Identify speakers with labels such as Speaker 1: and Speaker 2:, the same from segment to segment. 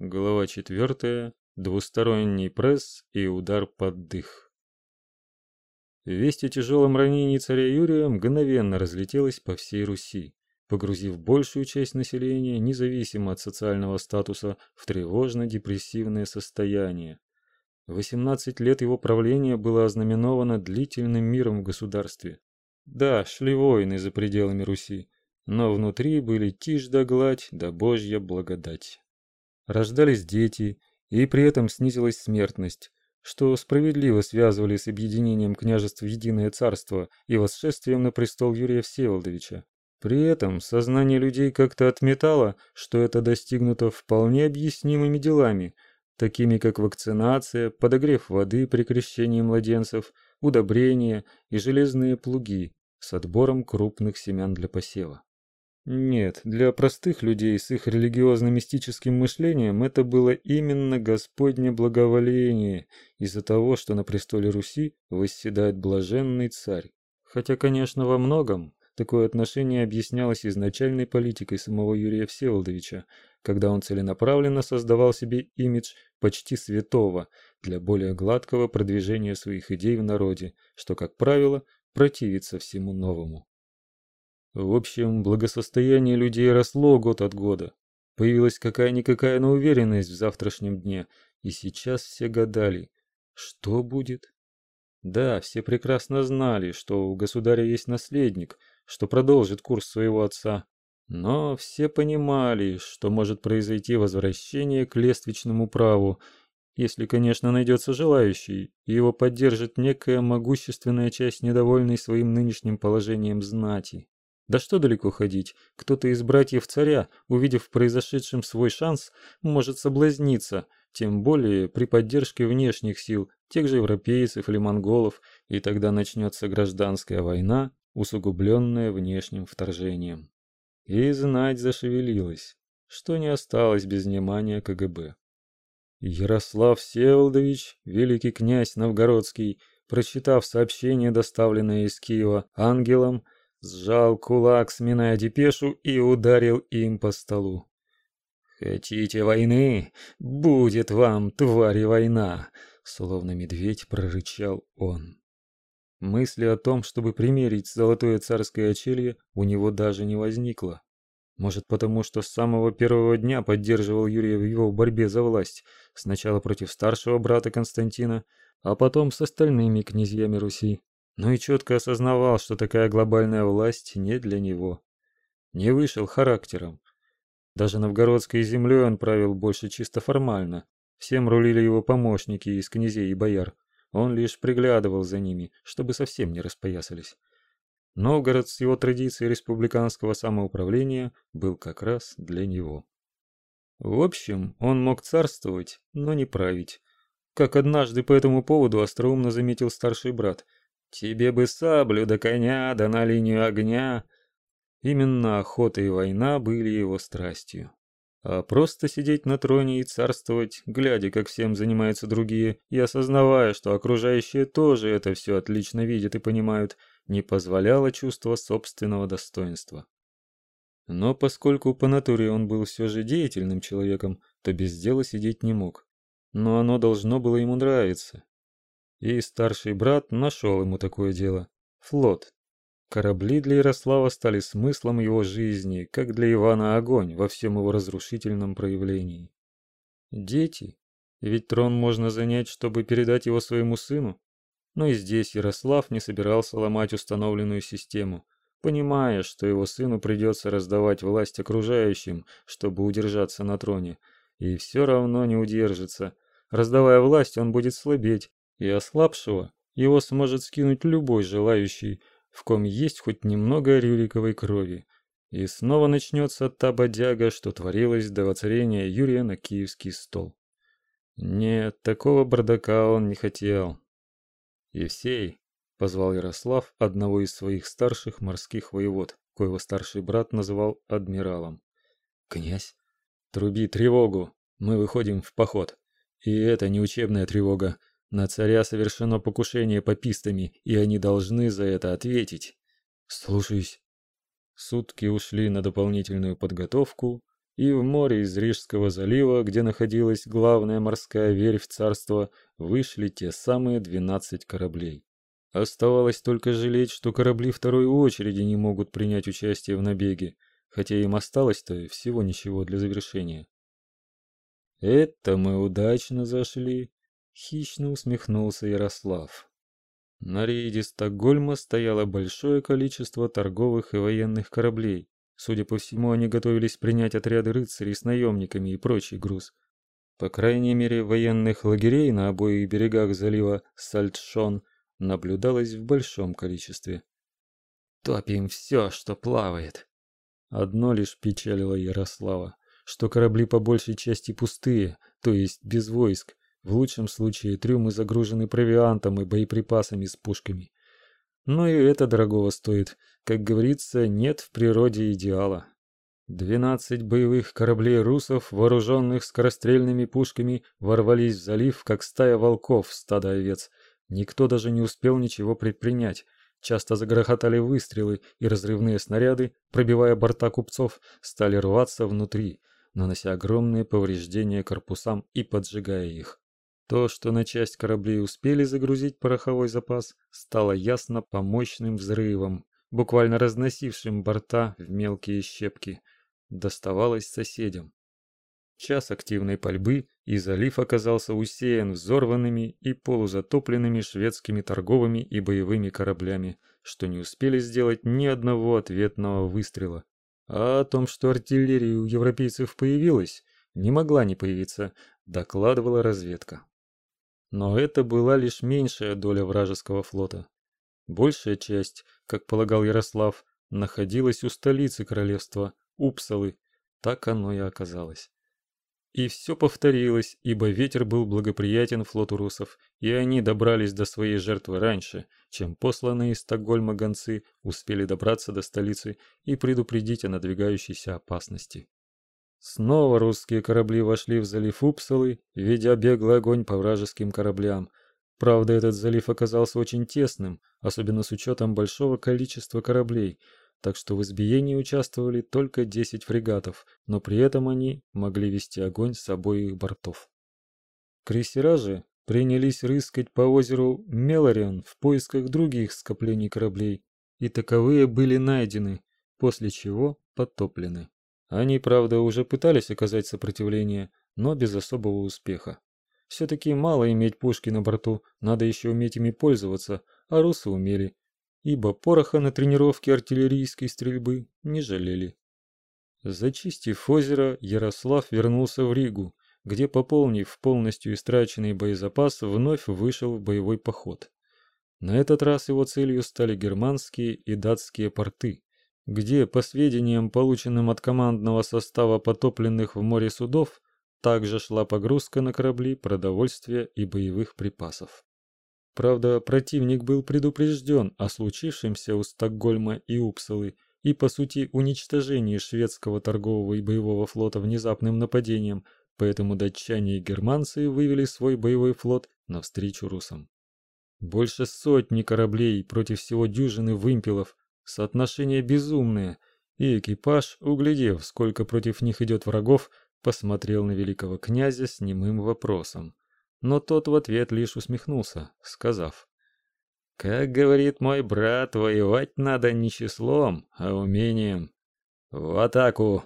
Speaker 1: Глава 4. Двусторонний пресс и удар под дых. Весть о тяжелом ранении царя Юрия мгновенно разлетелась по всей Руси, погрузив большую часть населения, независимо от социального статуса, в тревожно-депрессивное состояние. 18 лет его правления было ознаменовано длительным миром в государстве. Да, шли войны за пределами Руси, но внутри были тишь да гладь да божья благодать рождались дети, и при этом снизилась смертность, что справедливо связывали с объединением княжеств в единое царство и восшествием на престол Юрия Всеволодовича. При этом сознание людей как-то отметало, что это достигнуто вполне объяснимыми делами, такими как вакцинация, подогрев воды при крещении младенцев, удобрения и железные плуги с отбором крупных семян для посева. Нет, для простых людей с их религиозно-мистическим мышлением это было именно Господне благоволение из-за того, что на престоле Руси восседает блаженный царь. Хотя, конечно, во многом такое отношение объяснялось изначальной политикой самого Юрия Всеволодовича, когда он целенаправленно создавал себе имидж почти святого для более гладкого продвижения своих идей в народе, что, как правило, противится всему новому. В общем, благосостояние людей росло год от года. Появилась какая-никакая но уверенность в завтрашнем дне, и сейчас все гадали, что будет. Да, все прекрасно знали, что у государя есть наследник, что продолжит курс своего отца. Но все понимали, что может произойти возвращение к лествичному праву, если, конечно, найдется желающий, и его поддержит некая могущественная часть недовольной своим нынешним положением знати. Да что далеко ходить, кто-то из братьев царя, увидев в произошедшем свой шанс, может соблазниться, тем более при поддержке внешних сил, тех же европейцев или монголов, и тогда начнется гражданская война, усугубленная внешним вторжением. И знать зашевелилась, что не осталось без внимания КГБ. Ярослав Всеволодович, великий князь новгородский, прочитав сообщение, доставленное из Киева ангелом, сжал кулак, сминая депешу, и ударил им по столу. «Хотите войны? Будет вам, твари, война!» Словно медведь прорычал он. Мысли о том, чтобы примерить золотое царское очелье, у него даже не возникло. Может, потому что с самого первого дня поддерживал Юрия в его борьбе за власть, сначала против старшего брата Константина, а потом с остальными князьями Руси но и четко осознавал, что такая глобальная власть не для него. Не вышел характером. Даже новгородской землей он правил больше чисто формально. Всем рулили его помощники из князей и бояр. Он лишь приглядывал за ними, чтобы совсем не распоясались. Новгород с его традицией республиканского самоуправления был как раз для него. В общем, он мог царствовать, но не править. Как однажды по этому поводу остроумно заметил старший брат – Тебе бы саблю до коня, да на линию огня. Именно охота и война были его страстью. А просто сидеть на троне и царствовать, глядя, как всем занимаются другие, и осознавая, что окружающие тоже это все отлично видят и понимают, не позволяло чувство собственного достоинства. Но поскольку по натуре он был все же деятельным человеком, то без дела сидеть не мог. Но оно должно было ему нравиться, и старший брат нашел ему такое дело. Флот. Корабли для Ярослава стали смыслом его жизни, как для Ивана огонь во всем его разрушительном проявлении. Дети. Ведь трон можно занять, чтобы передать его своему сыну. Но и здесь Ярослав не собирался ломать установленную систему, понимая, что его сыну придется раздавать власть окружающим, чтобы удержаться на троне, и все равно не удержится. Раздавая власть, он будет слабеть, и ослабшего его сможет скинуть любой желающий, в ком есть хоть немного рюриковой крови. И снова начнется та бодяга, что творилось до воцарения Юрия на киевский стол. Нет, такого бардака он не хотел. Евсей, позвал Ярослав одного из своих старших морских воевод, коего старший брат называл адмиралом. Князь, труби тревогу, мы выходим в поход. И это не учебная тревога, на царя совершено покушение попистами, и они должны за это ответить. Слушаюсь. Сутки ушли на дополнительную подготовку, и в море из Рижского залива, где находилась главная морская верфь царства, вышли те самые 12 кораблей. Оставалось только жалеть, что корабли второй очереди не могут принять участие в набеге, хотя им осталось-то всего ничего для завершения. Это мы удачно зашли, хищно усмехнулся Ярослав. На рейде Стокгольма стояло большое количество торговых и военных кораблей. Судя по всему, они готовились принять отряды рыцарей с наемниками и прочий груз. По крайней мере, военных лагерей на обоих берегах залива Сальтшон наблюдалось в большом количестве. «Топим все, что плавает!» Одно лишь печалило Ярослава, что корабли по большей части пустые, то есть без войск. В лучшем случае трюмы загружены провиантом и боеприпасами с пушками. Но и это дорогого стоит. Как говорится, нет в природе идеала. Двенадцать боевых кораблей русов, вооруженных скорострельными пушками, ворвались в залив, как стая волков в стадо овец. Никто даже не успел ничего предпринять. Часто загрохотали выстрелы, и разрывные снаряды, пробивая борта купцов, стали рваться внутри, нанося огромные повреждения корпусам и поджигая их. То, что на часть кораблей успели загрузить пороховой запас, стало ясно по мощным взрывам, буквально разносившим борта в мелкие щепки. Доставалось соседям. Час активной пальбы, и залив оказался усеян взорванными и полузатопленными шведскими торговыми и боевыми кораблями, что не успели сделать ни одного ответного выстрела. А о том, что артиллерия у европейцев появилась, не могла не появиться, докладывала разведка. Но это была лишь меньшая доля вражеского флота. Большая часть, как полагал Ярослав, находилась у столицы королевства, Упсалы. Так оно и оказалось. И все повторилось, ибо ветер был благоприятен флоту русов, и они добрались до своей жертвы раньше, чем посланные из Стокгольма гонцы успели добраться до столицы и предупредить о надвигающейся опасности. Снова русские корабли вошли в залив Упсалы, ведя беглый огонь по вражеским кораблям. Правда, этот залив оказался очень тесным, особенно с учетом большого количества кораблей – так что в избиении участвовали только 10 фрегатов, но при этом они могли вести огонь с обоих бортов. Крейсера же принялись рыскать по озеру Мелориан в поисках других скоплений кораблей, и таковые были найдены, после чего потоплены. Они, правда, уже пытались оказать сопротивление, но без особого успеха. Все-таки мало иметь пушки на борту, надо еще уметь ими пользоваться, а русы умели, ибо пороха на тренировке артиллерийской стрельбы не жалели. Зачистив озеро, Ярослав вернулся в Ригу, где, пополнив полностью истраченный боезапас, вновь вышел в боевой поход. На этот раз его целью стали германские и датские порты, где, по сведениям, полученным от командного состава потопленных в море судов, также шла погрузка на корабли продовольствия и боевых припасов. Правда, противник был предупрежден о случившемся у Стокгольма и Упсалы и, по сути, уничтожении шведского торгового и боевого флота внезапным нападением, поэтому датчане и германцы вывели свой боевой флот навстречу русам. Больше сотни кораблей против всего дюжины вымпелов, соотношение безумное, и экипаж, углядев, сколько против них идет врагов, посмотрел на великого князя с немым вопросом но тот в ответ лишь усмехнулся, сказав: "Как говорит мой брат, воевать надо не числом, а умением. В атаку!"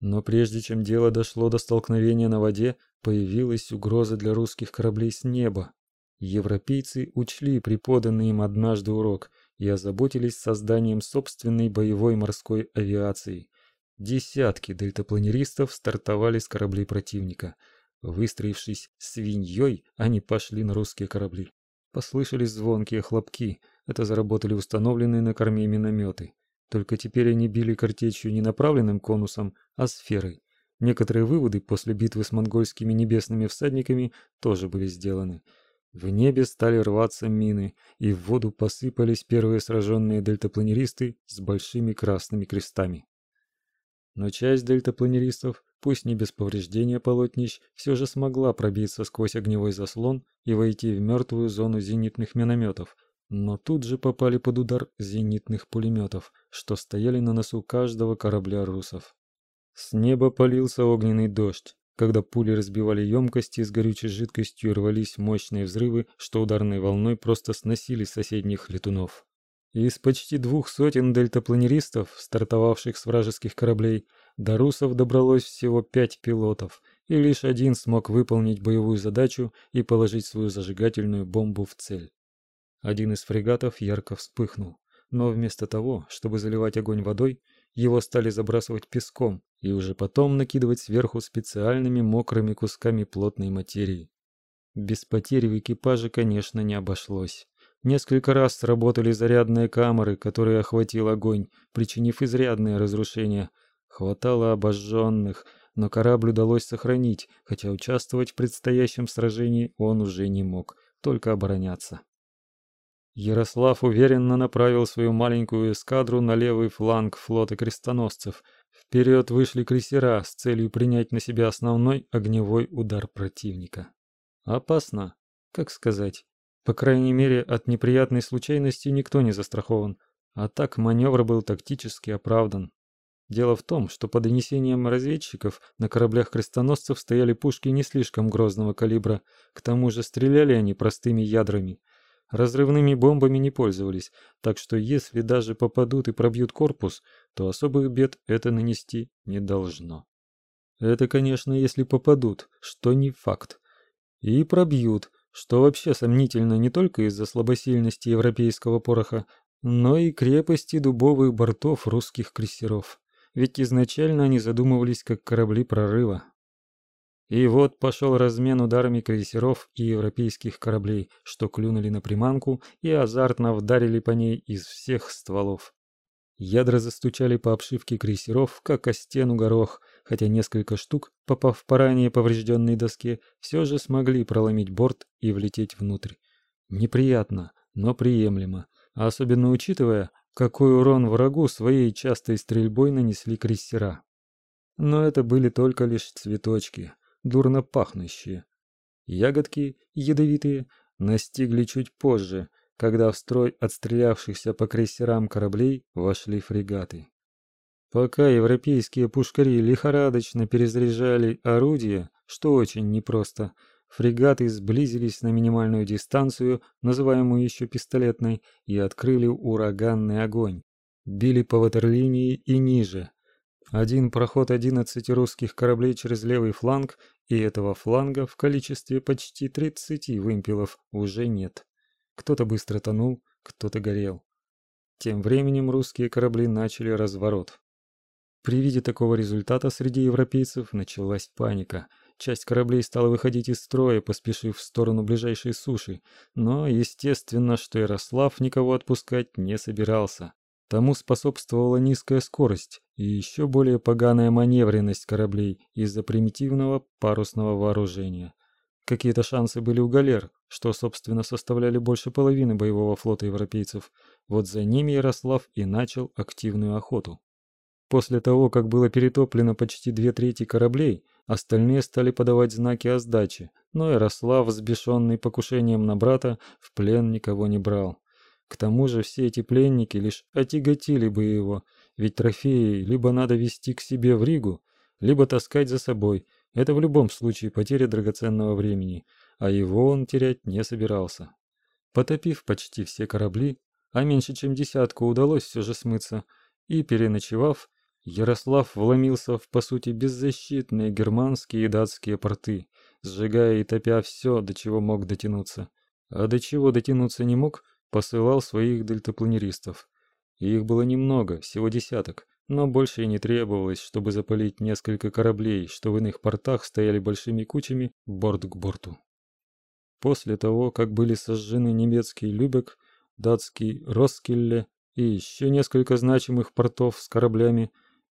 Speaker 1: Но прежде чем дело дошло до столкновения на воде, появилась угроза для русских кораблей с неба. Европейцы учли преподанный им однажды урок и озаботились созданием собственной боевой морской авиации. Десятки дельтапланеристов стартовали с кораблей противника – Выстроившись свиньей, они пошли на русские корабли. Послышались звонкие хлопки. Это заработали установленные на корме минометы. Только теперь они били картечью не направленным конусом, а сферой. Некоторые выводы после битвы с монгольскими небесными всадниками тоже были сделаны. В небе стали рваться мины, и в воду посыпались первые сраженные дельтапланеристы с большими красными крестами. Но часть дельтапланеристов пусть не без повреждения полотнищ, все же смогла пробиться сквозь огневой заслон и войти в мертвую зону зенитных минометов, но тут же попали под удар зенитных пулеметов, что стояли на носу каждого корабля русов. С неба полился огненный дождь. Когда пули разбивали емкости с горючей жидкостью, рвались мощные взрывы, что ударной волной просто сносили соседних летунов. Из почти двух сотен дельтапланеристов, стартовавших с вражеских кораблей, до русов добралось всего пять пилотов, и лишь один смог выполнить боевую задачу и положить свою зажигательную бомбу в цель. Один из фрегатов ярко вспыхнул, но вместо того, чтобы заливать огонь водой, его стали забрасывать песком и уже потом накидывать сверху специальными мокрыми кусками плотной материи. Без потери в экипаже, конечно, не обошлось. Несколько раз сработали зарядные камеры, которые охватил огонь, причинив изрядные разрушения. Хватало обожженных, но корабль удалось сохранить, хотя участвовать в предстоящем сражении он уже не мог, только обороняться. Ярослав уверенно направил свою маленькую эскадру на левый фланг флота крестоносцев. Вперед вышли крейсера с целью принять на себя основной огневой удар противника. Опасно, как сказать. По крайней мере, от неприятной случайности никто не застрахован, а так маневр был тактически оправдан. Дело в том, что по донесениям разведчиков на кораблях крестоносцев стояли пушки не слишком грозного калибра, к тому же стреляли они простыми ядрами. Разрывными бомбами не пользовались, так что если даже попадут и пробьют корпус, то особых бед это нанести не должно. Это, конечно, если попадут, что не факт. И пробьют, что вообще сомнительно не только из-за слабосильности европейского пороха, но и крепости дубовых бортов русских крейсеров. Ведь изначально они задумывались как корабли прорыва. И вот пошел размен ударами крейсеров и европейских кораблей, что клюнули на приманку и азартно вдарили по ней из всех стволов. Ядра застучали по обшивке крейсеров, как о стену горох, хотя несколько штук, попав по ранее поврежденной доске, все же смогли проломить борт и влететь внутрь. Неприятно, но приемлемо, особенно учитывая, какой урон врагу своей частой стрельбой нанесли крейсера. Но это были только лишь цветочки дурно пахнущие. Ягодки, ядовитые, настигли чуть позже, когда в строй отстрелявшихся по крейсерам кораблей вошли фрегаты. Пока европейские пушкари лихорадочно перезаряжали орудия, что очень непросто, фрегаты сблизились на минимальную дистанцию, называемую еще пистолетной, и открыли ураганный огонь. Били по ватерлинии и ниже, один проход 11 русских кораблей через левый фланг, и этого фланга в количестве почти 30 вымпелов уже нет. Кто-то быстро тонул, кто-то горел. Тем временем русские корабли начали разворот. При виде такого результата среди европейцев началась паника. Часть кораблей стала выходить из строя, поспешив в сторону ближайшей суши, но естественно, что Ярослав никого отпускать не собирался. Тому способствовала низкая скорость и еще более поганая маневренность кораблей из-за примитивного парусного вооружения. Какие-то шансы были у галер, что, собственно, составляли больше половины боевого флота европейцев. Вот за ними Ярослав и начал активную охоту. После того, как было перетоплено почти две трети кораблей, остальные стали подавать знаки о сдаче, но Ярослав, взбешенный покушением на брата, в плен никого не брал. К тому же все эти пленники лишь отяготили бы его, ведь трофеи либо надо везти к себе в Ригу, либо таскать за собой. Это в любом случае потеря драгоценного времени, а его он терять не собирался. Потопив почти все корабли, а меньше чем десятку удалось все же смыться, и переночевав, Ярослав вломился в по сути беззащитные германские и датские порты, сжигая и топя все, до чего мог дотянуться. А до чего дотянуться не мог, посылал своих дельтапланеристов. Их было немного, всего десяток, но больше и не требовалось, чтобы запалить несколько кораблей, что в иных портах стояли большими кучами борт к борту. После того, как были сожжены немецкий Любек, датский Роскилле и еще несколько значимых портов с кораблями,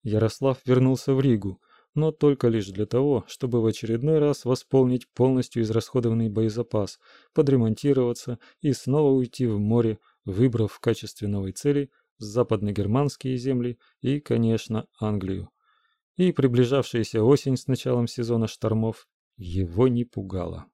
Speaker 1: Ярослав вернулся в Ригу, но только лишь для того, чтобы в очередной раз восполнить полностью израсходованный боезапас, подремонтироваться и снова уйти в море, выбрав в качестве новой цели западногерманские земли и, конечно, Англию. И приближавшаяся осень с началом сезона штормов его не пугала.